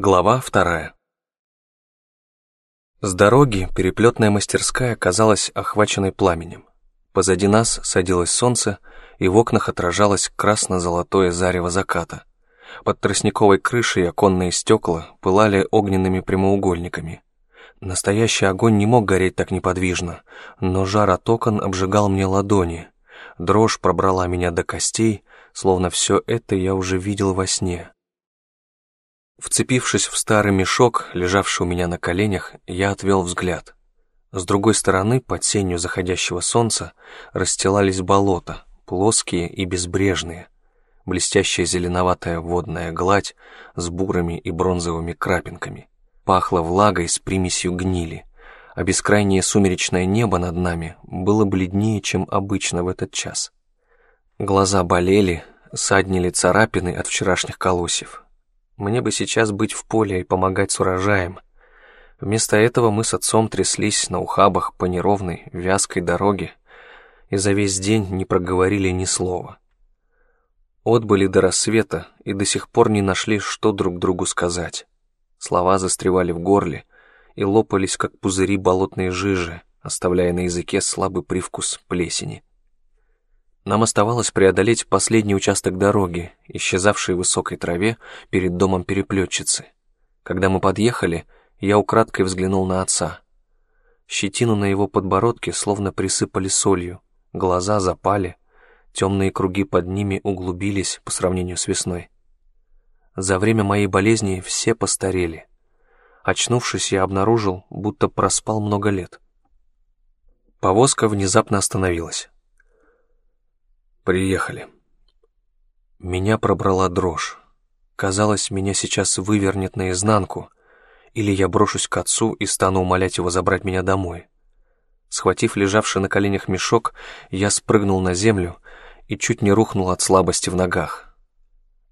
Глава вторая. С дороги переплетная мастерская казалась охваченной пламенем. Позади нас садилось солнце, и в окнах отражалось красно-золотое зарево заката. Под тростниковой крышей оконные стекла пылали огненными прямоугольниками. Настоящий огонь не мог гореть так неподвижно, но жар от окон обжигал мне ладони. Дрожь пробрала меня до костей, словно все это я уже видел во сне. Вцепившись в старый мешок, лежавший у меня на коленях, я отвел взгляд. С другой стороны, под сенью заходящего солнца, расстилались болота, плоские и безбрежные, блестящая зеленоватая водная гладь с бурыми и бронзовыми крапинками. Пахло влагой с примесью гнили, а бескрайнее сумеречное небо над нами было бледнее, чем обычно в этот час. Глаза болели, саднили царапины от вчерашних колосьев, мне бы сейчас быть в поле и помогать с урожаем. Вместо этого мы с отцом тряслись на ухабах по неровной, вязкой дороге и за весь день не проговорили ни слова. Отбыли до рассвета и до сих пор не нашли, что друг другу сказать. Слова застревали в горле и лопались, как пузыри болотной жижи, оставляя на языке слабый привкус плесени. Нам оставалось преодолеть последний участок дороги, исчезавший в высокой траве перед домом переплетчицы. Когда мы подъехали, я украдкой взглянул на отца. Щетину на его подбородке словно присыпали солью, глаза запали, темные круги под ними углубились по сравнению с весной. За время моей болезни все постарели. Очнувшись, я обнаружил, будто проспал много лет. Повозка внезапно остановилась. Приехали. Меня пробрала дрожь. Казалось, меня сейчас вывернет наизнанку, или я брошусь к отцу и стану умолять его забрать меня домой. Схватив лежавший на коленях мешок, я спрыгнул на землю и чуть не рухнул от слабости в ногах.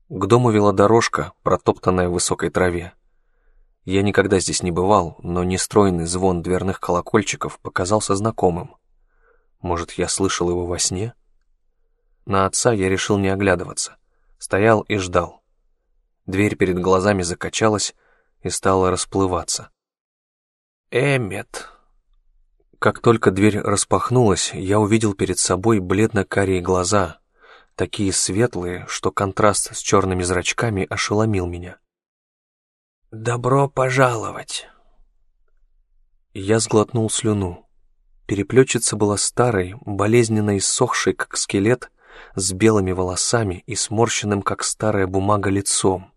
К дому вела дорожка, протоптанная в высокой траве. Я никогда здесь не бывал, но нестройный звон дверных колокольчиков показался знакомым. Может, я слышал его во сне? — на отца я решил не оглядываться. Стоял и ждал. Дверь перед глазами закачалась и стала расплываться. «Эммет!» Как только дверь распахнулась, я увидел перед собой бледно-карие глаза, такие светлые, что контраст с черными зрачками ошеломил меня. «Добро пожаловать!» Я сглотнул слюну. Переплетчица была старой, болезненно иссохшей, как скелет, с белыми волосами и сморщенным, как старая бумага, лицом.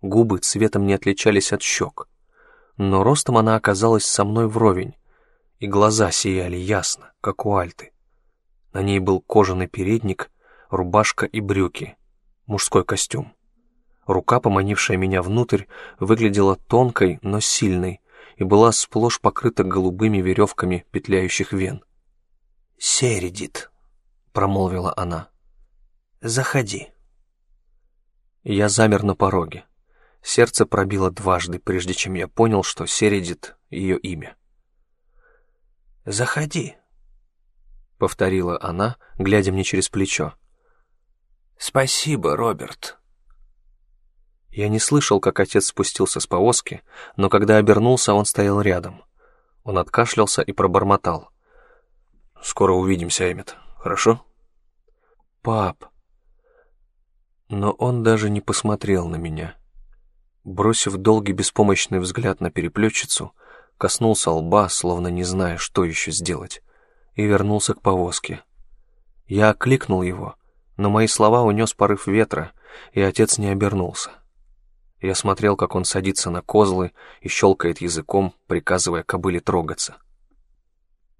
Губы цветом не отличались от щек. Но ростом она оказалась со мной вровень, и глаза сияли ясно, как у Альты. На ней был кожаный передник, рубашка и брюки, мужской костюм. Рука, поманившая меня внутрь, выглядела тонкой, но сильной, и была сплошь покрыта голубыми веревками петляющих вен. «Середит», — промолвила она. Заходи». Я замер на пороге. Сердце пробило дважды, прежде чем я понял, что Середит — ее имя. «Заходи», — повторила она, глядя мне через плечо. «Спасибо, Роберт». Я не слышал, как отец спустился с повозки, но когда обернулся, он стоял рядом. Он откашлялся и пробормотал. «Скоро увидимся, Эммет, хорошо?» «Пап», но он даже не посмотрел на меня. Бросив долгий беспомощный взгляд на переплетчицу, коснулся лба, словно не зная, что еще сделать, и вернулся к повозке. Я окликнул его, но мои слова унес порыв ветра, и отец не обернулся. Я смотрел, как он садится на козлы и щелкает языком, приказывая кобыле трогаться.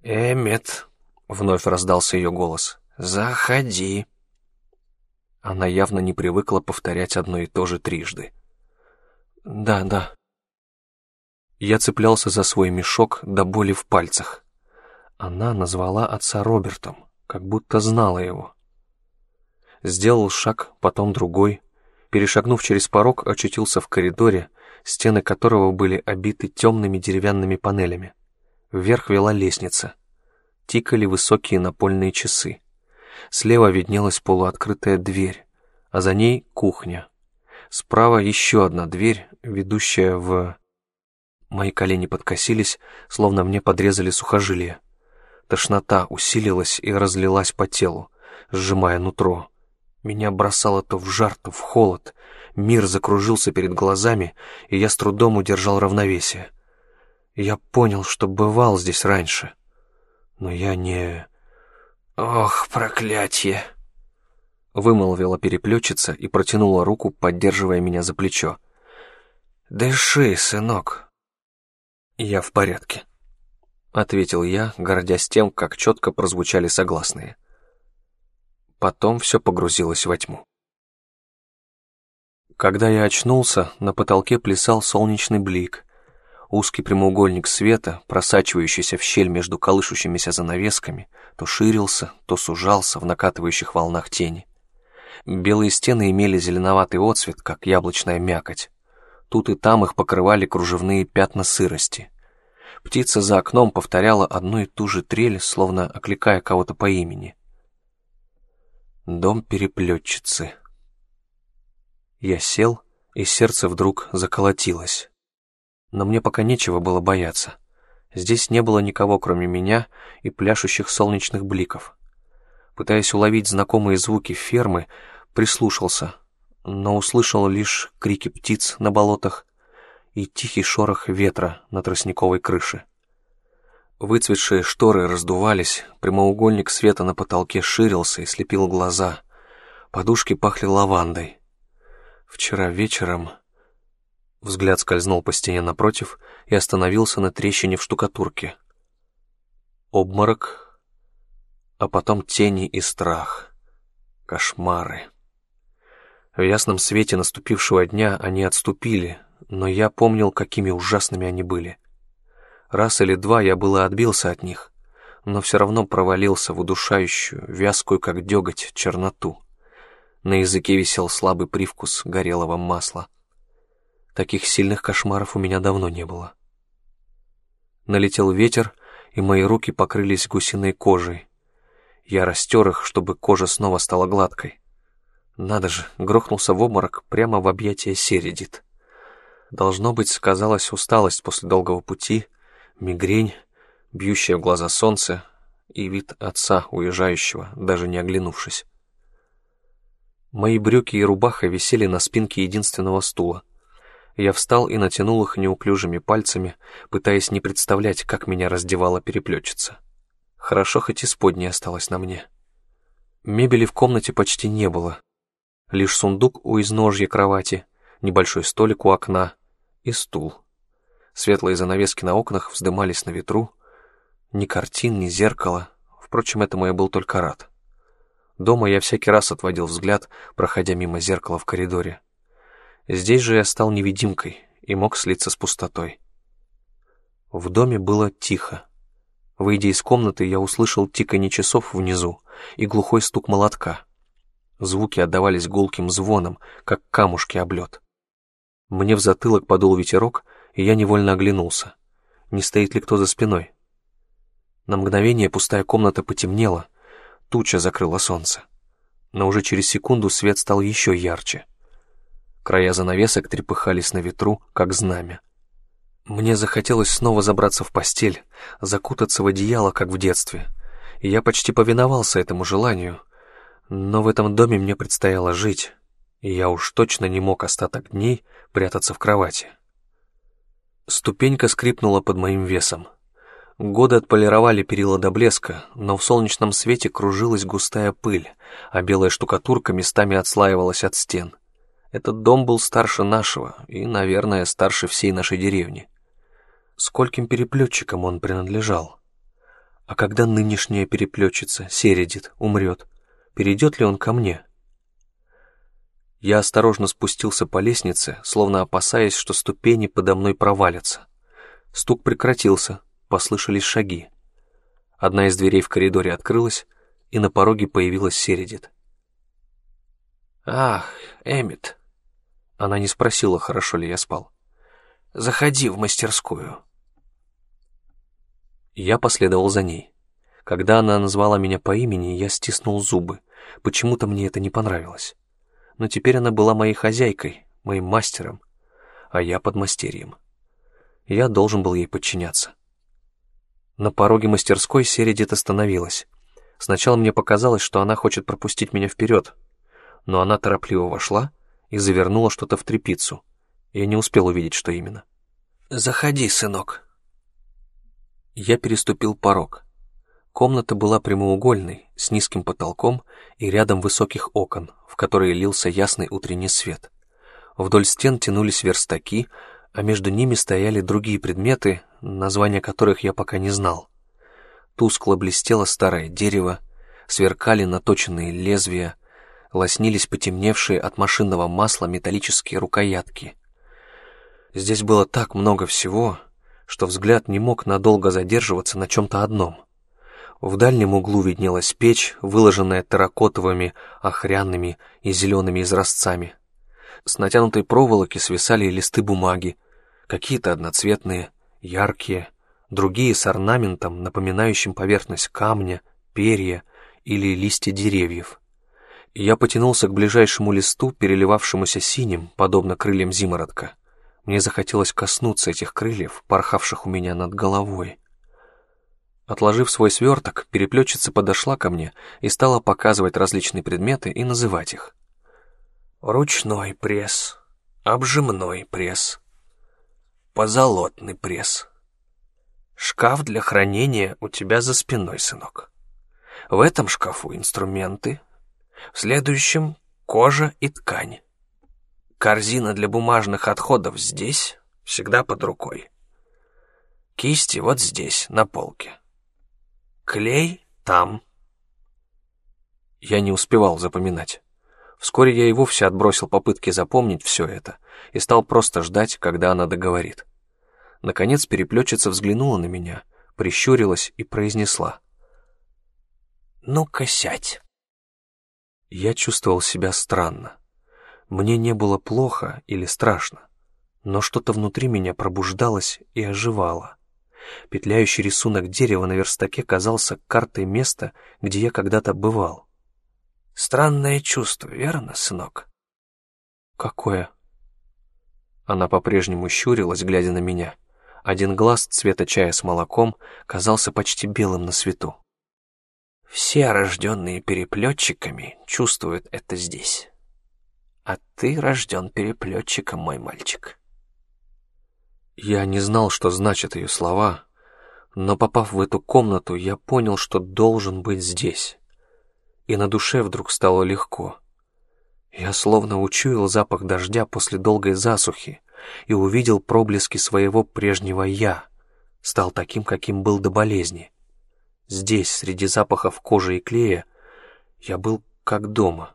«Эммет», — вновь раздался ее голос, — «заходи». Она явно не привыкла повторять одно и то же трижды. «Да, да». Я цеплялся за свой мешок до боли в пальцах. Она назвала отца Робертом, как будто знала его. Сделал шаг, потом другой. Перешагнув через порог, очутился в коридоре, стены которого были обиты темными деревянными панелями. Вверх вела лестница. Тикали высокие напольные часы. Слева виднелась полуоткрытая дверь, а за ней кухня. Справа еще одна дверь, ведущая в... Мои колени подкосились, словно мне подрезали сухожилие. Тошнота усилилась и разлилась по телу, сжимая нутро. Меня бросало то в жар, то в холод. Мир закружился перед глазами, и я с трудом удержал равновесие. Я понял, что бывал здесь раньше. Но я не... «Ох, проклятие!» Вымолвила переплетчица и протянула руку, поддерживая меня за плечо. «Дыши, сынок!» «Я в порядке», — ответил я, гордясь тем, как четко прозвучали согласные. Потом все погрузилось во тьму. Когда я очнулся, на потолке плясал солнечный блик. Узкий прямоугольник света, просачивающийся в щель между колышущимися занавесками, то ширился, то сужался в накатывающих волнах тени. Белые стены имели зеленоватый отцвет, как яблочная мякоть. Тут и там их покрывали кружевные пятна сырости. Птица за окном повторяла одну и ту же трель, словно окликая кого-то по имени. Дом переплетчицы. Я сел, и сердце вдруг заколотилось. Но мне пока нечего было бояться. Здесь не было никого, кроме меня и пляшущих солнечных бликов. Пытаясь уловить знакомые звуки фермы, прислушался, но услышал лишь крики птиц на болотах и тихий шорох ветра на тростниковой крыше. Выцветшие шторы раздувались, прямоугольник света на потолке ширился и слепил глаза. Подушки пахли лавандой. Вчера вечером... Взгляд скользнул по стене напротив и остановился на трещине в штукатурке. Обморок, а потом тени и страх. Кошмары. В ясном свете наступившего дня они отступили, но я помнил, какими ужасными они были. Раз или два я было отбился от них, но все равно провалился в удушающую, вязкую, как деготь, черноту. На языке висел слабый привкус горелого масла. Таких сильных кошмаров у меня давно не было. Налетел ветер, и мои руки покрылись гусиной кожей. Я растер их, чтобы кожа снова стала гладкой. Надо же, грохнулся в обморок прямо в объятия Середит. Должно быть, сказалась усталость после долгого пути, мигрень, бьющее в глаза солнце и вид отца, уезжающего, даже не оглянувшись. Мои брюки и рубаха висели на спинке единственного стула. Я встал и натянул их неуклюжими пальцами, пытаясь не представлять, как меня раздевала переплетчица. Хорошо, хоть исподнее осталось на мне. Мебели в комнате почти не было, Лишь сундук у изножья кровати, небольшой столик у окна и стул. Светлые занавески на окнах вздымались на ветру. Ни картин, ни зеркала. Впрочем, этому я был только рад. Дома я всякий раз отводил взгляд, проходя мимо зеркала в коридоре. Здесь же я стал невидимкой и мог слиться с пустотой. В доме было тихо. Выйдя из комнаты, я услышал тиканье часов внизу и глухой стук молотка. Звуки отдавались гулким звоном, как камушки об лед. Мне в затылок подул ветерок, и я невольно оглянулся. Не стоит ли кто за спиной? На мгновение пустая комната потемнела, туча закрыла солнце. Но уже через секунду свет стал еще ярче. Края занавесок трепыхались на ветру, как знамя. Мне захотелось снова забраться в постель, закутаться в одеяло, как в детстве. И я почти повиновался этому желанию — но в этом доме мне предстояло жить, и я уж точно не мог остаток дней прятаться в кровати. Ступенька скрипнула под моим весом. Годы отполировали перила до блеска, но в солнечном свете кружилась густая пыль, а белая штукатурка местами отслаивалась от стен. Этот дом был старше нашего и, наверное, старше всей нашей деревни. Скольким переплетчикам он принадлежал? А когда нынешняя переплетчица, Середит, умрет, перейдет ли он ко мне. Я осторожно спустился по лестнице, словно опасаясь, что ступени подо мной провалятся. Стук прекратился, послышались шаги. Одна из дверей в коридоре открылась, и на пороге появилась Середит. «Ах, Эмит!» Она не спросила, хорошо ли я спал. «Заходи в мастерскую». Я последовал за ней. Когда она назвала меня по имени, я стиснул зубы. Почему-то мне это не понравилось. Но теперь она была моей хозяйкой, моим мастером. а я подмастерьем. Я должен был ей подчиняться. На пороге мастерской Середит остановилась. Сначала мне показалось, что она хочет пропустить меня вперед, но она торопливо вошла и завернула что-то в тряпицу. Я не успел увидеть, что именно. «Заходи, сынок». Я переступил порог. Комната была прямоугольной, с низким потолком и рядом высоких окон, в которые лился ясный утренний свет. Вдоль стен тянулись верстаки, а между ними стояли другие предметы, названия которых я пока не знал. Тускло блестело старое дерево, сверкали наточенные лезвия, лоснились потемневшие от машинного масла металлические рукоятки. Здесь было так много всего, что взгляд не мог надолго задерживаться на чем-то одном. В дальнем углу виднелась печь, выложенная терракотовыми, охряными и зелеными изразцами. С натянутой проволоки свисали листы бумаги, какие-то одноцветные, яркие, другие с орнаментом, напоминающим поверхность камня, перья или листья деревьев. Я потянулся к ближайшему листу, переливавшемуся синим, подобно крыльям зимородка. Мне захотелось коснуться этих крыльев, порхавших у меня над головой. Отложив свой сверток, переплетчица подошла ко мне и стала показывать различные предметы и называть их. Ручной пресс, обжимной пресс, позолотный пресс. Шкаф для хранения у тебя за спиной, сынок. В этом шкафу инструменты, в следующем — кожа и ткань. Корзина для бумажных отходов здесь, всегда под рукой. Кисти вот здесь, на полке. Клей там. Я не успевал запоминать. Вскоре я и вовсе отбросил попытки запомнить все это и стал просто ждать, когда она договорит. Наконец переплетчица взглянула на меня, прищурилась и произнесла. «Ну-ка, сядь». Я чувствовал себя странно. Мне не было плохо или страшно, но что-то внутри меня пробуждалось и оживало. Петляющий рисунок дерева на верстаке казался картой места, где я когда-то бывал. Странное чувство, верно, сынок? Какое? Она по-прежнему щурилась, глядя на меня. Один глаз цвета чая с молоком казался почти белым на свету. Все рожденные переплетчиками чувствуют это здесь. А ты рожден переплетчиком, мой мальчик. Я не знал, что значат ее слова, но попав в эту комнату, я понял, что должен быть здесь и на душе вдруг стало легко. Я словно учуял запах дождя после долгой засухи и увидел проблески своего прежнего «я», стал таким, каким был до болезни. Здесь, среди запахов кожи и клея, я был как дома.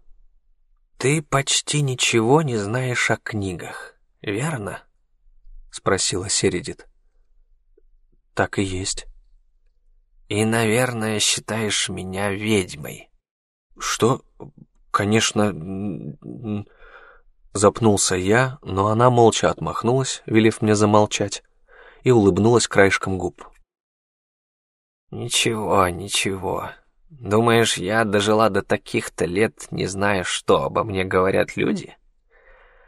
«Ты почти ничего не знаешь о книгах, верно?» — спросила Середит. «Так и есть». «И, наверное, считаешь меня ведьмой». «Что? Конечно...» Запнулся я, но она молча отмахнулась, велев мне замолчать, и улыбнулась краешком губ. «Ничего, ничего. Думаешь, я дожила до таких-то лет, не зная, что обо мне говорят люди?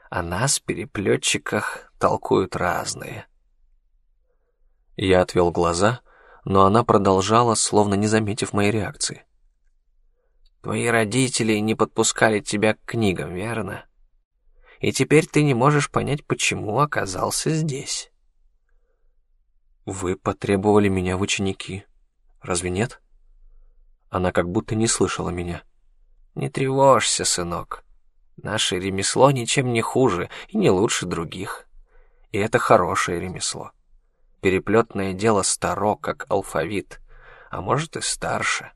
О нас, переплетчиках, толкуют разные». Я отвел глаза, но она продолжала, словно не заметив моей реакции. Твои родители не подпускали тебя к книгам, верно? И теперь ты не можешь понять, почему оказался здесь. Вы потребовали меня в ученики. Разве нет? Она как будто не слышала меня. Не тревожься, сынок. Наше ремесло ничем не хуже и не лучше других. И это хорошее ремесло. Переплетное дело старо, как алфавит, а может и старше.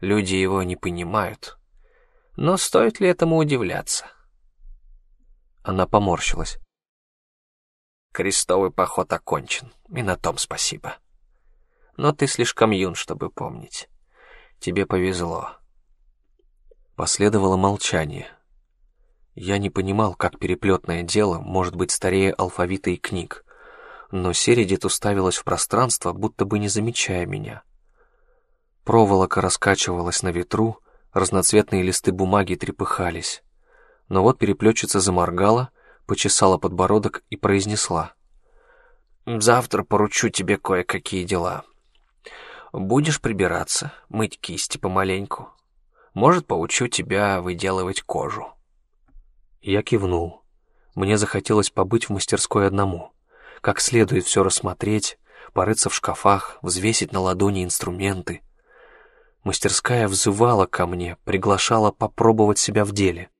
Люди его не понимают. Но стоит ли этому удивляться? Она поморщилась. Крестовый поход окончен, и на том спасибо. Но ты слишком юн, чтобы помнить. Тебе повезло. Последовало молчание. Я не понимал, как переплетное дело может быть старее алфавита и книг, но Середит уставилась в пространство, будто бы не замечая меня — Проволока раскачивалась на ветру, разноцветные листы бумаги трепыхались. Но вот переплетчица заморгала, почесала подбородок и произнесла. «Завтра поручу тебе кое-какие дела. Будешь прибираться, мыть кисти помаленьку. Может, поучу тебя выделывать кожу». Я кивнул. Мне захотелось побыть в мастерской одному, как следует все рассмотреть, порыться в шкафах, взвесить на ладони инструменты. Мастерская взывала ко мне, приглашала попробовать себя в деле.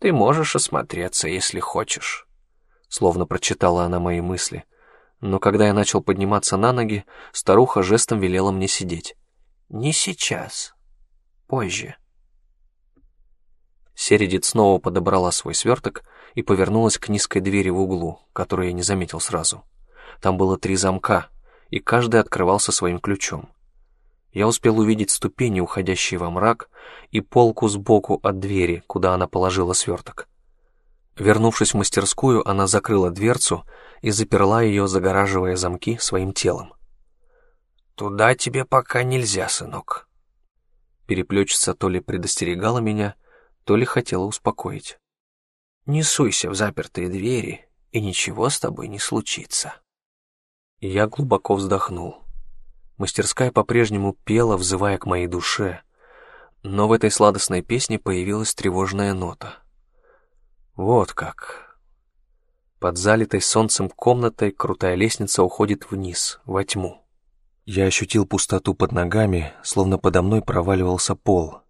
«Ты можешь осмотреться, если хочешь», — словно прочитала она мои мысли. Но когда я начал подниматься на ноги, старуха жестом велела мне сидеть. «Не сейчас. Позже». Середит снова подобрала свой сверток и повернулась к низкой двери в углу, которую я не заметил сразу. Там было три замка, и каждый открывался своим ключом. Я успел увидеть ступени, уходящие во мрак, и полку сбоку от двери, куда она положила сверток. Вернувшись в мастерскую, она закрыла дверцу и заперла ее, загораживая замки своим телом. «Туда тебе пока нельзя, сынок». Переплетчица то ли предостерегала меня, то ли хотела успокоить. «Не суйся в запертые двери, и ничего с тобой не случится». Я глубоко вздохнул. Мастерская по-прежнему пела, взывая к моей душе, но в этой сладостной песне появилась тревожная нота. Вот как. Под залитой солнцем комнатой крутая лестница уходит вниз, во тьму. Я ощутил пустоту под ногами, словно подо мной проваливался пол.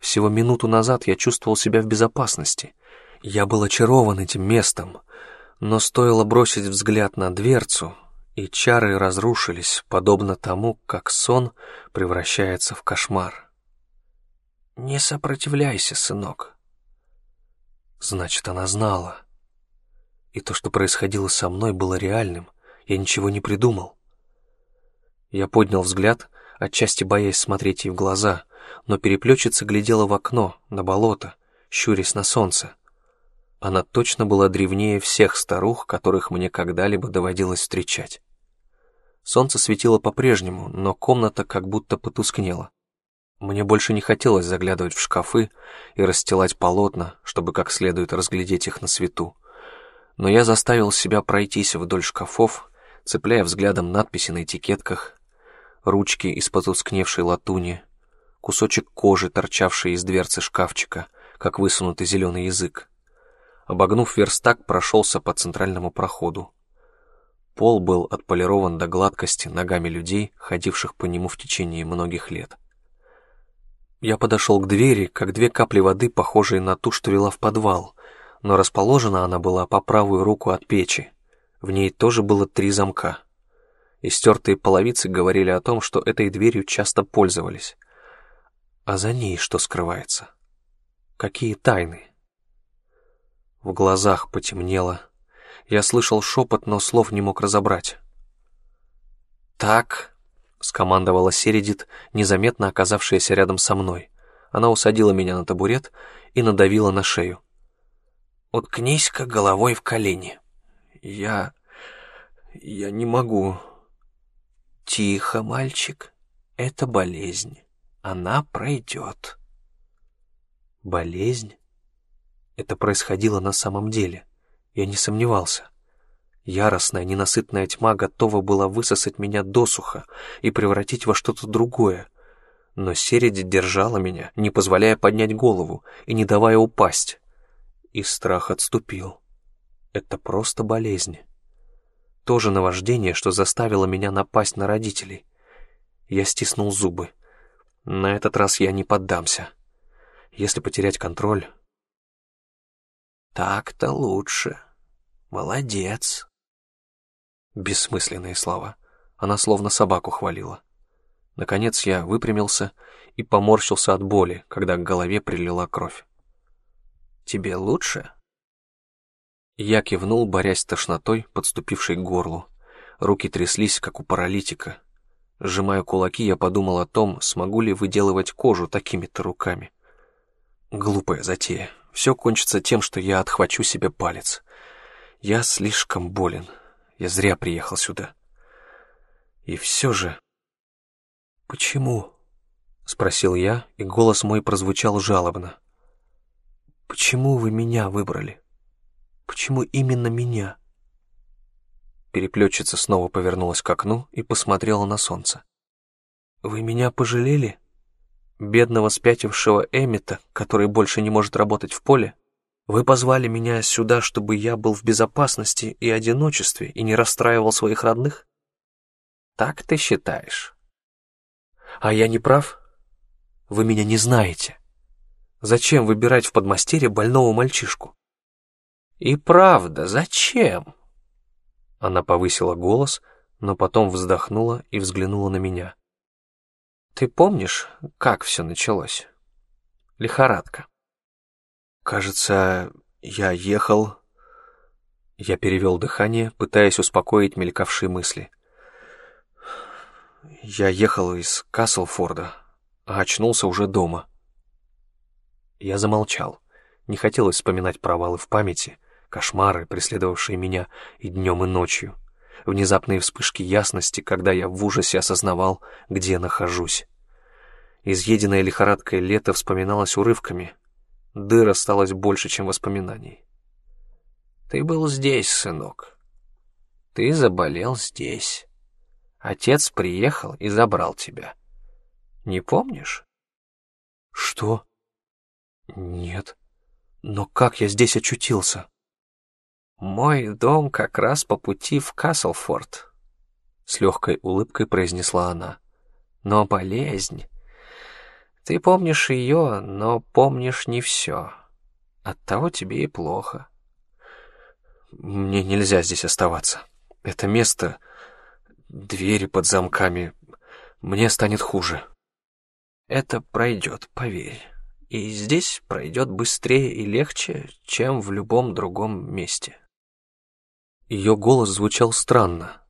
Всего минуту назад я чувствовал себя в безопасности. Я был очарован этим местом, но стоило бросить взгляд на дверцу, и чары разрушились, подобно тому, как сон превращается в кошмар. «Не сопротивляйся, сынок». Значит, она знала. И то, что происходило со мной, было реальным. Я ничего не придумал. Я поднял взгляд, отчасти боясь смотреть ей в глаза, но переплетчица глядела в окно, на болото, щурясь на солнце. Она точно была древнее всех старух, которых мне когда-либо доводилось встречать. Солнце светило по-прежнему, но комната как будто потускнела. Мне больше не хотелось заглядывать в шкафы и расстилать полотна, чтобы как следует разглядеть их на свету. Но я заставил себя пройтись вдоль шкафов, цепляя взглядом надписи на этикетках, ручки из потускневшей латуни, кусочек кожи, торчавший из дверцы шкафчика, как высунутый зеленый язык. Обогнув верстак, прошелся по центральному проходу. Пол был отполирован до гладкости ногами людей, ходивших по нему в течение многих лет. Я подошел к двери, как две капли воды, похожие на ту, что вела в подвал, но расположена она была по правую руку от печи. В ней тоже было три замка. Истертые половицы говорили о том, что этой дверью часто пользовались. А за ней что скрывается? Какие тайны? В глазах потемнело, я слышал шепот, но слов не мог разобрать. «Так», — скомандовала Середит, незаметно оказавшаяся рядом со мной. Она усадила меня на табурет и надавила на шею. «Уткнись-ка головой в колени». «Я... я не могу». «Тихо, мальчик. Это болезнь. Она пройдет». «Болезнь?» Это происходило на самом деле. Я не сомневался. Яростная, ненасытная тьма готова была высосать меня досуха и превратить во что-то другое. Но Середи держала меня, не позволяя поднять голову и не давая упасть. И страх отступил. Это просто болезнь. То же наваждение, что заставило меня напасть на родителей. Я стиснул зубы. На этот раз я не поддамся. Если потерять контроль... «Так-то лучше», «Молодец!» Бессмысленные слова. Она словно собаку хвалила. Наконец я выпрямился и поморщился от боли, когда к голове прилила кровь. «Тебе лучше?» Я кивнул, борясь с тошнотой, подступившей к горлу. Руки тряслись, как у паралитика. Сжимая кулаки, я подумал о том, смогу ли выделывать кожу такими-то руками. Глупая затея. Все кончится тем, что я отхвачу себе палец. Я слишком болен. Я зря приехал сюда. И все же... «Почему?» — спросил я, и голос мой прозвучал жалобно. «Почему вы меня выбрали? Почему именно меня? Переплетчица снова повернулась к окну и посмотрела на солнце. «Вы меня пожалели? Бедного спятившего Эмита, который больше не может работать в поле? Вы позвали меня сюда, чтобы я был в безопасности и одиночестве и не расстраивал своих родных? Так ты считаешь? А я не прав? Вы меня не знаете. Зачем выбирать в подмастерье больного мальчишку? И правда, зачем? Она повысила голос, но потом вздохнула и взглянула на меня. Ты помнишь, как все началось? Лихорадка. Кажется, я ехал... Я перевел дыхание, пытаясь успокоить мелькавшие мысли. Я ехал из Каслфорда, а очнулся уже дома. Я замолчал. Не хотелось вспоминать провалы в памяти, кошмары, преследовавшие меня и днем, и ночью внезапные вспышки ясности, когда я в ужасе осознавал, где нахожусь. Изъеденное лихорадкой лето вспоминалось урывками. Дыр осталось больше, чем воспоминаний. «Ты был здесь, сынок. Ты заболел здесь. Отец приехал и забрал тебя. Не помнишь?» «Что?» «Нет. Но как я здесь очутился?» «Мой дом как раз по пути в Каслфорд», — с легкой улыбкой произнесла она. «Но болезнь... Ты помнишь ее, но помнишь не все. Оттого тебе и плохо». «Мне нельзя здесь оставаться. Это место... Двери под замками... Мне станет хуже». «Это пройдет, поверь. И здесь пройдет быстрее и легче, чем в любом другом месте». Ее голос звучал странно.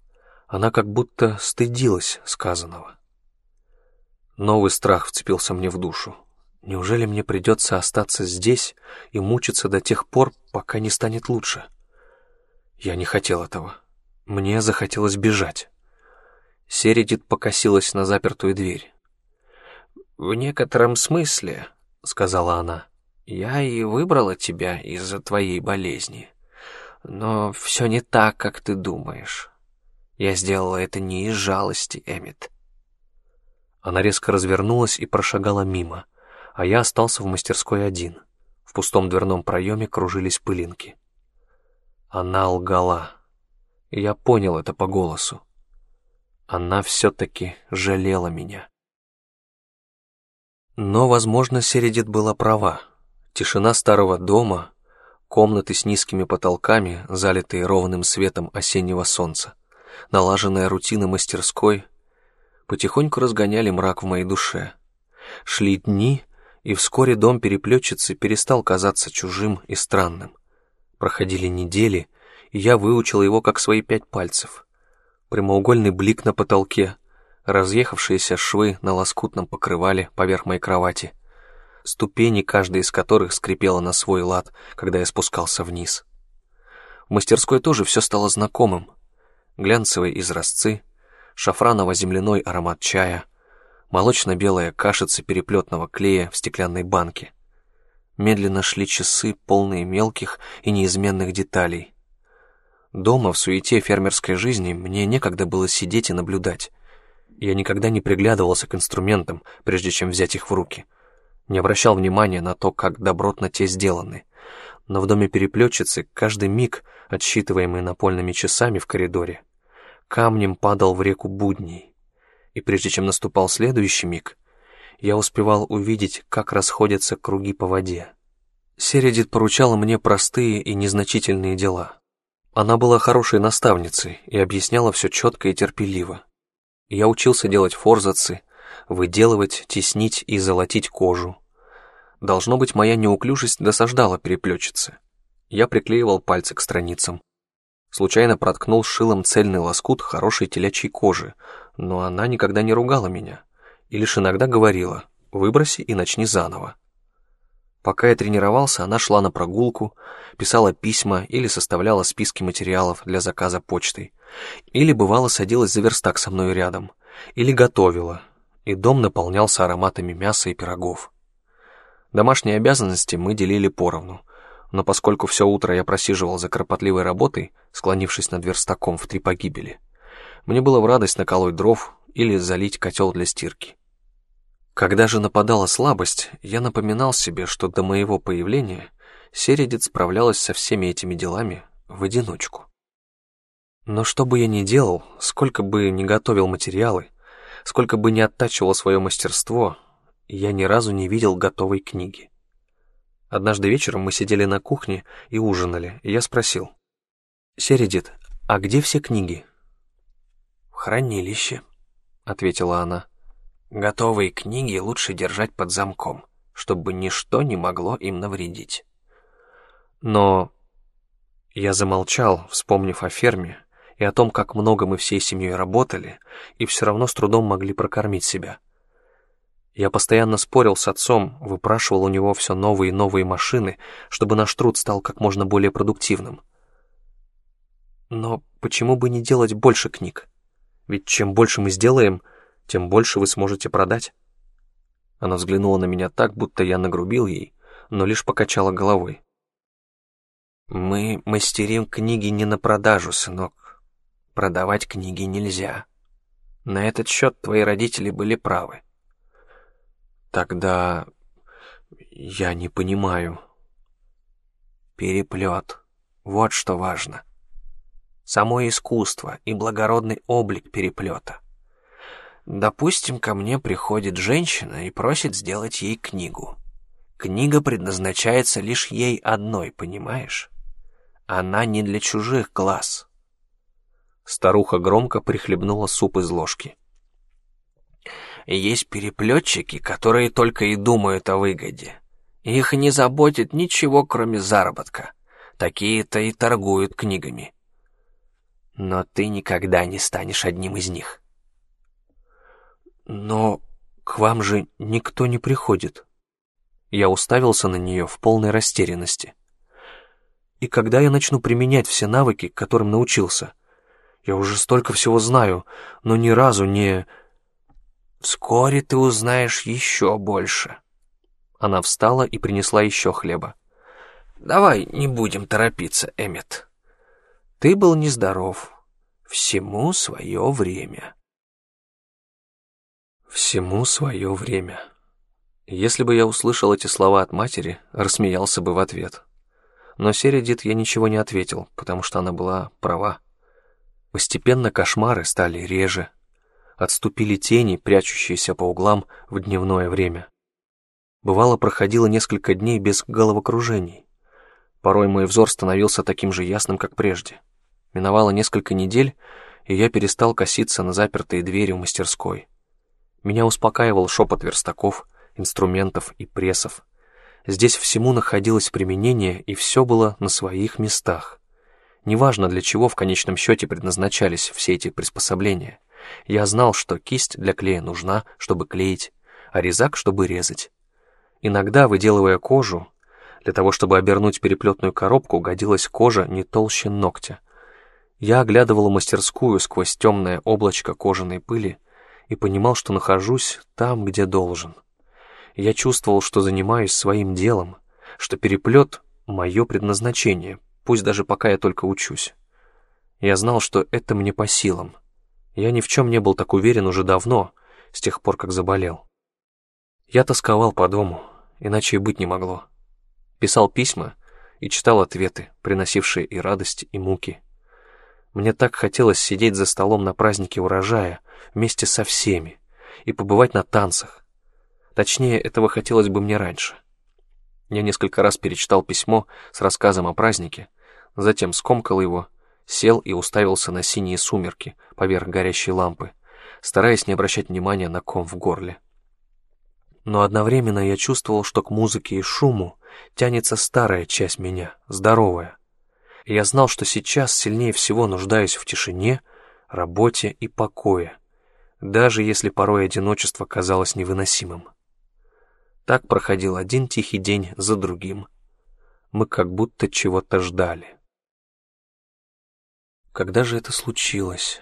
Она как будто стыдилась сказанного. Новый страх вцепился мне в душу. Неужели мне придется остаться здесь и мучиться до тех пор, пока не станет лучше? Я не хотел этого. Мне захотелось бежать. Середит покосилась на запертую дверь. «В некотором смысле», — сказала она, — «я и выбрала тебя из-за твоей болезни». Но все не так, как ты думаешь. Я сделала это не из жалости, Эмит. Она резко развернулась и прошагала мимо, а я остался в мастерской один. В пустом дверном проеме кружились пылинки. Она лгала. Я понял это по голосу. Она все-таки жалела меня. Но, возможно, Середит была права. Тишина старого дома, Комнаты с низкими потолками, залитые ровным светом осеннего солнца, налаженная рутина мастерской, потихоньку разгоняли мрак в моей душе. Шли дни, и вскоре дом переплетчицы перестал казаться чужим и странным. Проходили недели, и я выучил его как свои пять пальцев. Прямоугольный блик на потолке, разъехавшиеся швы на лоскутном покрывале поверх моей кровати — ступени, каждая из которых скрипела на свой лад, когда я спускался вниз. В мастерской тоже все стало знакомым. Глянцевые изразцы, шафраново-земляной аромат чая, молочно-белая кашица переплетного клея в стеклянной банке. Медленно шли часы, полные мелких и неизменных деталей. Дома, в суете фермерской жизни, мне некогда было сидеть и наблюдать. Я никогда не приглядывался к инструментам, прежде чем взять их в руки — не обращал внимания на то, как добротно те сделаны. Но в доме переплетчицы каждый миг, отсчитываемый напольными часами в коридоре, камнем падал в реку будней. И прежде чем наступал следующий миг, я успевал увидеть, как расходятся круги по воде. Середит поручала мне простые и незначительные дела. Она была хорошей наставницей и объясняла все четко и терпеливо. Я учился делать форзацы, выделывать, теснить и золотить кожу. Должно быть, моя неуклюжесть досаждала переплетчице. Я приклеивал пальцы к страницам. Случайно проткнул шилом цельный лоскут хорошей телячьей кожи, но она никогда не ругала меня и лишь иногда говорила «выброси и начни заново». Пока я тренировался, она шла на прогулку, писала письма или составляла списки материалов для заказа почтой, или бывало садилась за верстак со мной рядом, или готовила, и дом наполнялся ароматами мяса и пирогов. Домашние обязанности мы делили поровну, но поскольку все утро я просиживал за кропотливой работой, склонившись над верстаком в три погибели, мне было в радость наколоть дров или залить котел для стирки. Когда же нападала слабость, я напоминал себе, что до моего появления Середит справлялась со всеми этими делами в одиночку. Но что бы я ни делал, сколько бы ни готовил материалы, сколько бы ни оттачивал свое мастерство, я ни разу не видел готовой книги. Однажды вечером мы сидели на кухне и ужинали, и я спросил. «Середит, а где все книги?» «В хранилище», — ответила она. «Готовые книги лучше держать под замком, чтобы ничто не могло им навредить». Но я замолчал, вспомнив о ферме и о том, как много мы всей семьей работали, и все равно с трудом могли прокормить себя. Я постоянно спорил с отцом, выпрашивал у него все новые и новые машины, чтобы наш труд стал как можно более продуктивным. Но почему бы не делать больше книг? Ведь чем больше мы сделаем, тем больше вы сможете продать. Она взглянула на меня так, будто я нагрубил ей, но лишь покачала головой. «Мы мастерим книги не на продажу, сынок. Продавать книги нельзя. На этот счет твои родители были правы. Тогда я не понимаю. Переплет. Вот что важно. Само искусство и благородный облик переплета. Допустим, ко мне приходит женщина и просит сделать ей книгу. Книга предназначается лишь ей одной, понимаешь? Она не для чужих глаз. Старуха громко прихлебнула суп из ложки. Есть переплетчики, которые только и думают о выгоде. Их не заботит ничего, кроме заработка. Такие-то и торгуют книгами. Но ты никогда не станешь одним из них. Но к вам же никто не приходит. Я уставился на нее в полной растерянности. И когда я начну применять все навыки, которым научился? Я уже столько всего знаю, но ни разу не... Вскоре ты узнаешь еще больше. Она встала и принесла еще хлеба. Давай не будем торопиться, Эммет. Ты был нездоров. Всему свое время. Всему свое время. Если бы я услышал эти слова от матери, рассмеялся бы в ответ. Но Середит я ничего не ответил, потому что она была права. Постепенно кошмары стали реже, отступили тени, прячущиеся по углам в дневное время. Бывало, проходило несколько дней без головокружений. Порой мой взор становился таким же ясным, как прежде. Миновало несколько недель, и я перестал коситься на запертые двери в мастерской. Меня успокаивал шепот верстаков, инструментов и прессов. Здесь всему находилось применение, и все было на своих местах. Неважно, для чего в конечном счете предназначались все эти приспособления. Я знал, что кисть для клея нужна, чтобы клеить, а резак, чтобы резать. Иногда, выделывая кожу, для того, чтобы обернуть переплетную коробку, годилась кожа не толще ногтя. Я оглядывал мастерскую сквозь темное облачко кожаной пыли и понимал, что нахожусь там, где должен. Я чувствовал, что занимаюсь своим делом, что переплет — мое предназначение, пусть даже пока я только учусь. Я знал, что это мне по силам — я ни в чем не был так уверен уже давно, с тех пор, как заболел. Я тосковал по дому, иначе и быть не могло. Писал письма и читал ответы, приносившие и радость, и муки. Мне так хотелось сидеть за столом на празднике урожая вместе со всеми и побывать на танцах. Точнее, этого хотелось бы мне раньше. Я несколько раз перечитал письмо с рассказом о празднике, затем скомкал его сел и уставился на синие сумерки поверх горящей лампы, стараясь не обращать внимания на ком в горле. Но одновременно я чувствовал, что к музыке и шуму тянется старая часть меня, здоровая. Я знал, что сейчас сильнее всего нуждаюсь в тишине, работе и покое, даже если порой одиночество казалось невыносимым. Так проходил один тихий день за другим. Мы как будто чего-то ждали. Когда же это случилось?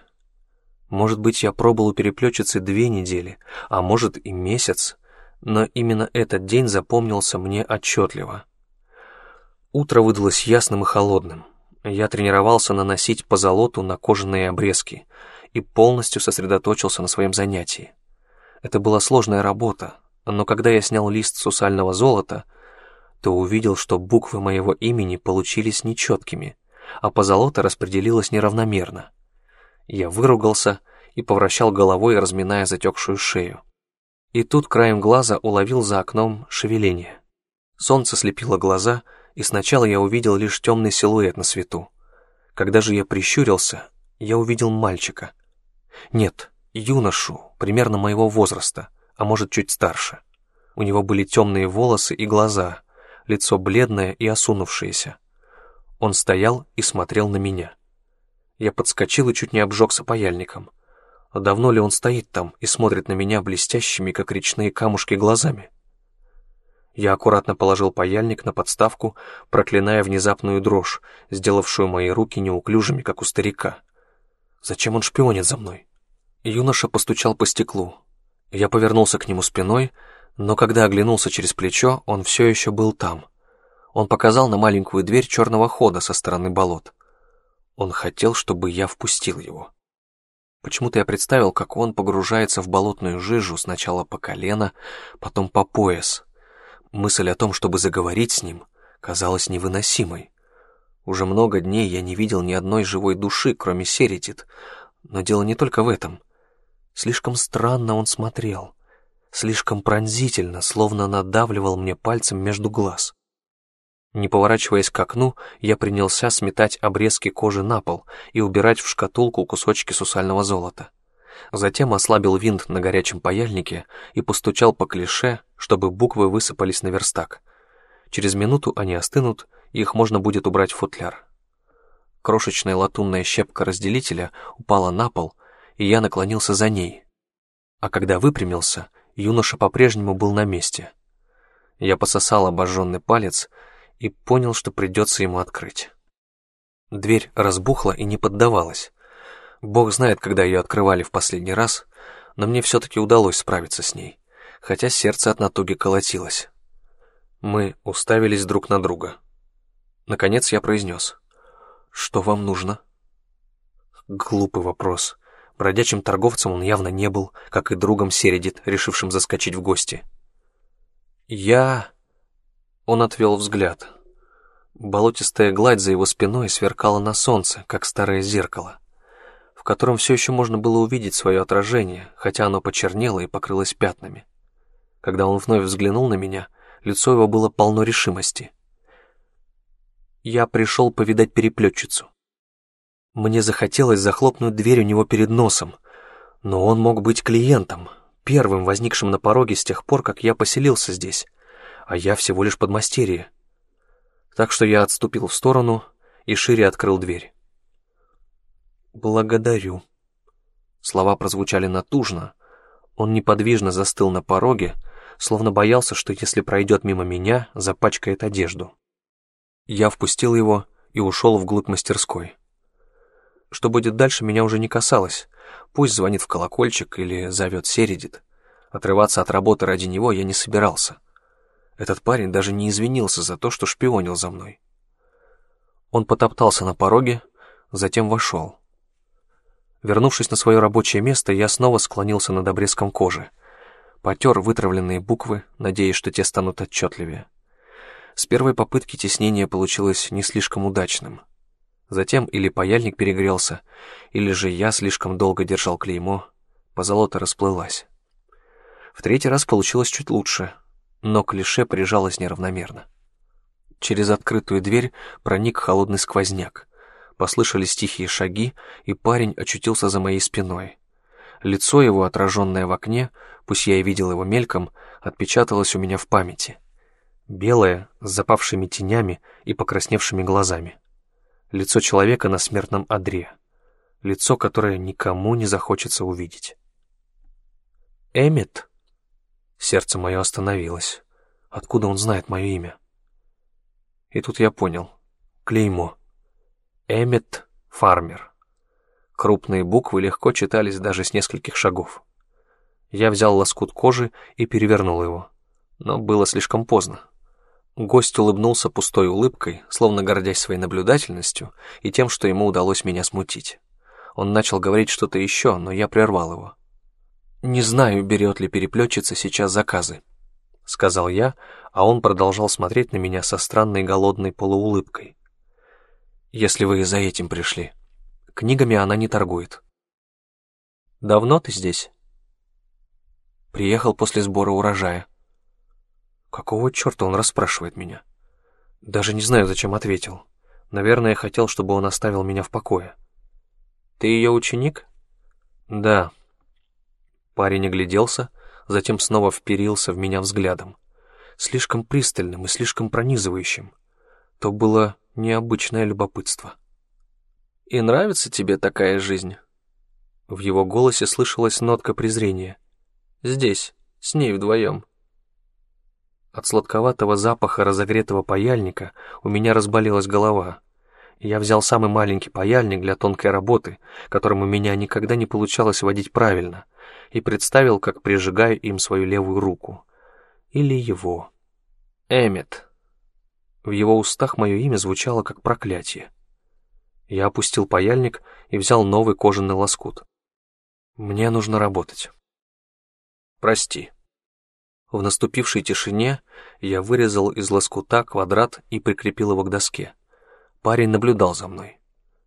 Может быть, я пробыл у переплетчицы две недели, а может и месяц, но именно этот день запомнился мне отчетливо. Утро выдалось ясным и холодным. Я тренировался наносить по золоту на кожаные обрезки и полностью сосредоточился на своем занятии. Это была сложная работа, но когда я снял лист сусального золота, то увидел, что буквы моего имени получились нечеткими, а позолота распределилась неравномерно. Я выругался и повращал головой, разминая затекшую шею. И тут краем глаза уловил за окном шевеление. Солнце слепило глаза, и сначала я увидел лишь темный силуэт на свету. Когда же я прищурился, я увидел мальчика. Нет, юношу, примерно моего возраста, а может чуть старше. У него были темные волосы и глаза, лицо бледное и осунувшееся. Он стоял и смотрел на меня. Я подскочил и чуть не обжегся паяльником. А давно ли он стоит там и смотрит на меня блестящими, как речные камушки, глазами? Я аккуратно положил паяльник на подставку, проклиная внезапную дрожь, сделавшую мои руки неуклюжими, как у старика. Зачем он шпионит за мной? Юноша постучал по стеклу. Я повернулся к нему спиной, но когда оглянулся через плечо, он все еще был там. Он показал на маленькую дверь черного хода со стороны болот. Он хотел, чтобы я впустил его. Почему-то я представил, как он погружается в болотную жижу сначала по колено, потом по пояс. Мысль о том, чтобы заговорить с ним, казалась невыносимой. Уже много дней я не видел ни одной живой души, кроме Серетит, но дело не только в этом. Слишком странно он смотрел, слишком пронзительно, словно надавливал мне пальцем между глаз. Не поворачиваясь к окну, я принялся сметать обрезки кожи на пол и убирать в шкатулку кусочки сусального золота. Затем ослабил винт на горячем паяльнике и постучал по клише, чтобы буквы высыпались на верстак. Через минуту они остынут, и их можно будет убрать в футляр. Крошечная латунная щепка разделителя упала на пол, и я наклонился за ней. А когда выпрямился, юноша по-прежнему был на месте. Я пососал обожженный палец и понял, что придется ему открыть. Дверь разбухла и не поддавалась. Бог знает, когда ее открывали в последний раз, но мне все-таки удалось справиться с ней, хотя сердце от натуги колотилось. Мы уставились друг на друга. Наконец я произнес. «Что вам нужно?» Глупый вопрос. Бродячим торговцем он явно не был, как и другом Середит, решившим заскочить в гости. «Я...» Он отвел взгляд. Болотистая гладь за его спиной сверкала на солнце, как старое зеркало, в котором все еще можно было увидеть свое отражение, хотя оно почернело и покрылось пятнами. Когда он вновь взглянул на меня, лицо его было полно решимости. Я пришел повидать переплетчицу. Мне захотелось захлопнуть дверь у него перед носом, но он мог быть клиентом, первым возникшим на пороге с тех пор, как я поселился здесь а я всего лишь подмастерье. Так что я отступил в сторону и шире открыл дверь. «Благодарю». Слова прозвучали натужно. Он неподвижно застыл на пороге, словно боялся, что если пройдет мимо меня, запачкает одежду. Я впустил его и ушел вглубь мастерской. Что будет дальше, меня уже не касалось. Пусть звонит в колокольчик или зовет Середит. Отрываться от работы ради него я не собирался. Этот парень даже не извинился за то, что шпионил за мной. Он потоптался на пороге, затем вошел. Вернувшись на свое рабочее место, я снова склонился над обрезком кожи. Потер вытравленные буквы, надеясь, что те станут отчетливее. С первой попытки теснение получилось не слишком удачным. Затем или паяльник перегрелся, или же я слишком долго держал клеймо, позолота расплылась. В третий раз получилось чуть лучше — но клише прижалось неравномерно. Через открытую дверь проник холодный сквозняк. Послышались тихие шаги, и парень очутился за моей спиной. Лицо его, отраженное в окне, пусть я и видел его мельком, отпечаталось у меня в памяти. Белое, с запавшими тенями и покрасневшими глазами. Лицо человека на смертном одре. Лицо, которое никому не захочется увидеть. «Эммет?» Сердце мое остановилось. Откуда он знает мое имя? И тут я понял. Клеймо. Эммет Фармер. Крупные буквы легко читались даже с нескольких шагов. Я взял лоскут кожи и перевернул его. Но было слишком поздно. Гость улыбнулся пустой улыбкой, словно гордясь своей наблюдательностью и тем, что ему удалось меня смутить. Он начал говорить что-то еще, но я прервал его. «Не знаю, берет ли переплетчица сейчас заказы», — сказал я, а он продолжал смотреть на меня со странной голодной полуулыбкой. «Если вы за этим пришли. Книгами она не торгует». «Давно ты здесь?» «Приехал после сбора урожая». Какого черта он расспрашивает меня? Даже не знаю, зачем ответил. Наверное, хотел, чтобы он оставил меня в покое. «Ты ее ученик?» «Да». Парень огляделся, затем снова вперился в меня взглядом. Слишком пристальным и слишком пронизывающим. То было необычное любопытство. «И нравится тебе такая жизнь?» В его голосе слышалась нотка презрения. «Здесь, с ней вдвоем». От сладковатого запаха разогретого паяльника у меня разболелась голова. Я взял самый маленький паяльник для тонкой работы, которым у меня никогда не получалось водить правильно, и представил, как прижигаю им свою левую руку. Или его. Эммет. В его устах мое имя звучало как проклятие. Я опустил паяльник и взял новый кожаный лоскут. Мне нужно работать. Прости. В наступившей тишине я вырезал из лоскута квадрат и прикрепил его к доске. Парень наблюдал за мной.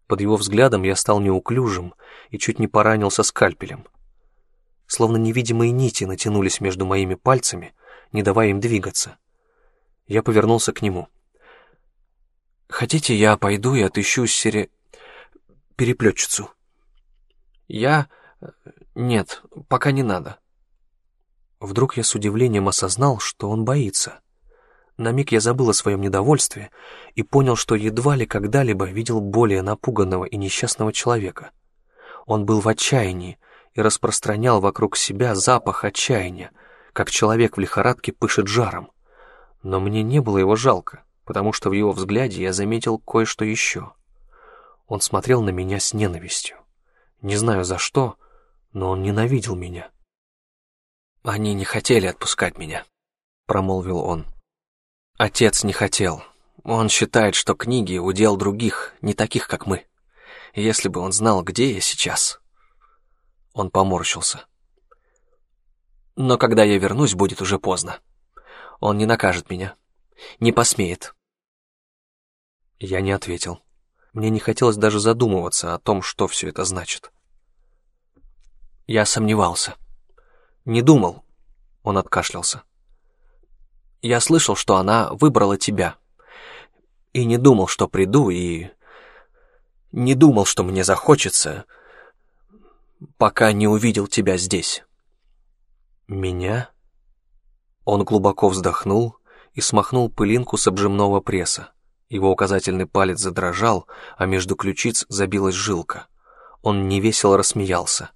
Под его взглядом я стал неуклюжим и чуть не поранился скальпелем. Словно невидимые нити натянулись между моими пальцами, не давая им двигаться. Я повернулся к нему. «Хотите, я пойду и отыщу сере... переплетчицу?» «Я... нет, пока не надо». Вдруг я с удивлением осознал, что он боится. На миг я забыл о своем недовольстве и понял, что едва ли когда-либо видел более напуганного и несчастного человека. Он был в отчаянии и распространял вокруг себя запах отчаяния, как человек в лихорадке пышет жаром. Но мне не было его жалко, потому что в его взгляде я заметил кое-что еще. Он смотрел на меня с ненавистью. Не знаю за что, но он ненавидел меня. «Они не хотели отпускать меня», — промолвил он. «Отец не хотел. Он считает, что книги — удел других, не таких, как мы. Если бы он знал, где я сейчас...» Он поморщился. «Но когда я вернусь, будет уже поздно. Он не накажет меня. Не посмеет». Я не ответил. Мне не хотелось даже задумываться о том, что все это значит. Я сомневался. Не думал. Он откашлялся. Я слышал, что она выбрала тебя. И не думал, что приду, и... Не думал, что мне захочется, пока не увидел тебя здесь. Меня? Он глубоко вздохнул и смахнул пылинку с обжимного пресса. Его указательный палец задрожал, а между ключиц забилась жилка. Он невесело рассмеялся.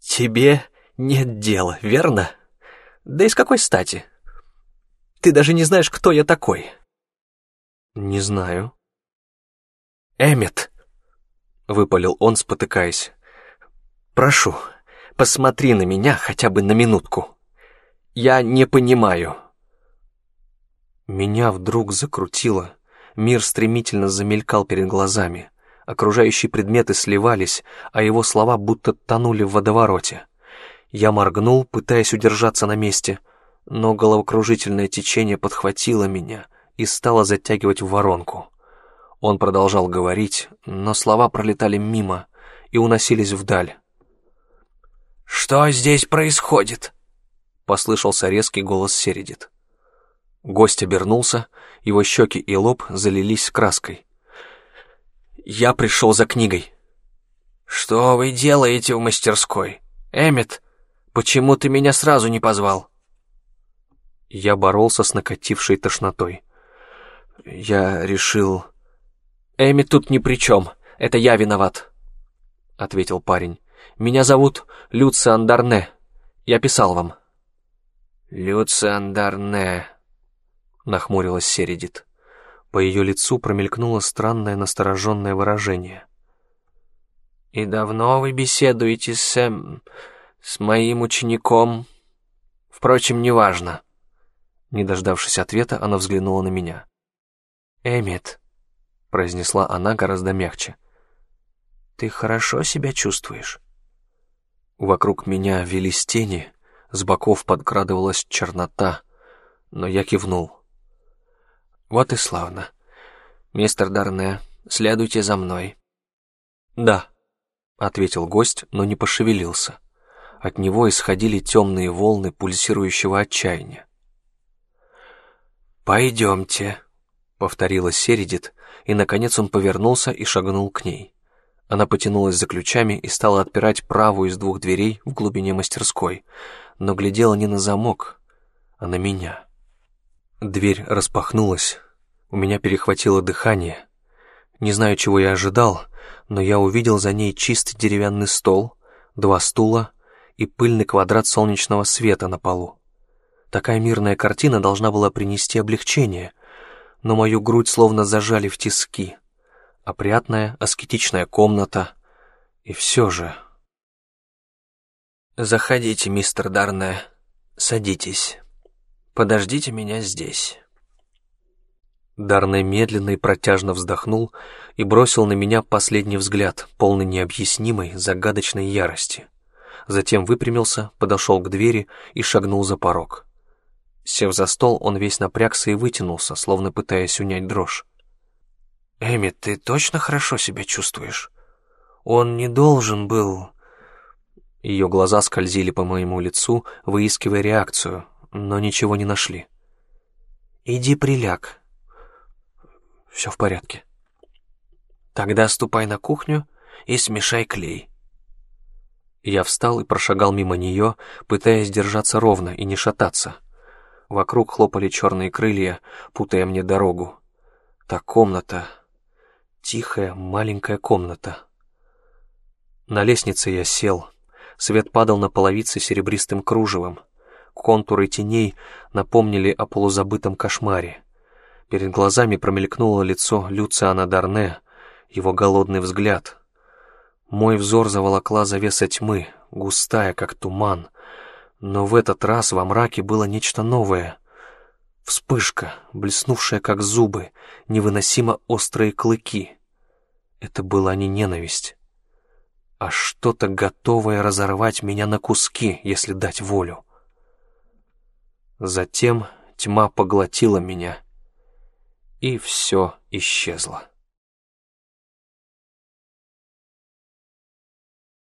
«Тебе нет дела, верно? Да и с какой стати? Ты даже не знаешь, кто я такой. Не знаю. Эммет, выпалил он, спотыкаясь. Прошу, посмотри на меня хотя бы на минутку. Я не понимаю. Меня вдруг закрутило. Мир стремительно замелькал перед глазами. Окружающие предметы сливались, а его слова будто тонули в водовороте. Я моргнул, пытаясь удержаться на месте, но головокружительное течение подхватило меня и стало затягивать в воронку. Он продолжал говорить, но слова пролетали мимо и уносились вдаль. «Что здесь происходит?» — послышался резкий голос Середит. Гость обернулся, его щеки и лоб залились краской. «Я пришел за книгой». «Что вы делаете в мастерской? Эммет, Почему ты меня сразу не позвал?» Я боролся с накатившей тошнотой. Я решил... «Эми тут ни при чем. Это я виноват», — ответил парень. «Меня зовут Люциан Дарне. Я писал вам». «Люциан Дарне», — нахмурилась Середит. По ее лицу промелькнуло странное настороженное выражение. «И давно вы беседуете с Сэм... С моим учеником... Впрочем, неважно. Не дождавшись ответа, она взглянула на меня. «Эммит», — произнесла она гораздо мягче, — «ты хорошо себя чувствуешь?» Вокруг меня велись тени, с боков подкрадывалась чернота, но я кивнул. «Вот и славно. Мистер Дарне, следуйте за мной». «Да», — ответил гость, но не пошевелился. От него исходили темные волны пульсирующего отчаяния. «Пойдемте», — повторила Середит, и, наконец, он повернулся и шагнул к ней. Она потянулась за ключами и стала отпирать правую из двух дверей в глубине мастерской, но глядела не на замок, а на меня. Дверь распахнулась, у меня перехватило дыхание. Не знаю, чего я ожидал, но я увидел за ней чистый деревянный стол, два стула и пыльный квадрат солнечного света на полу. Такая мирная картина должна была принести облегчение, но мою грудь словно зажали в тиски. Опрятная, аскетичная комната. И все же... «Заходите, мистер Дарне, садитесь. Подождите меня здесь». Дарне медленно и протяжно вздохнул и бросил на меня последний взгляд, полный необъяснимой, загадочной ярости. Затем выпрямился, подошел к двери и шагнул за порог. Сев за стол, он весь напрягся и вытянулся, словно пытаясь унять дрожь. «Эми, ты точно хорошо себя чувствуешь? Он не должен был...» Ее глаза скользили по моему лицу, выискивая реакцию, но ничего не нашли. «Иди приляг, все в порядке. Тогда ступай на кухню и смешай клей. Я встал и прошагал мимо нее, пытаясь держаться ровно и не шататься. Вокруг хлопали черные крылья, путая мне дорогу. Та комната... Тихая, маленькая комната. На лестнице я сел. Свет падал на половицы серебристым кружевом. Контуры теней напомнили о полузабытом кошмаре. Перед глазами промелькнуло лицо Люциана Дарне, его голодный взгляд. Мой взор заволокла завеса тьмы, густая, как туман. Но в этот раз во мраке было нечто новое. Вспышка, блеснувшая, как зубы, невыносимо острые клыки. Это была не ненависть, а что-то готовое разорвать меня на куски, если дать волю. Затем тьма поглотила меня — и все исчезло.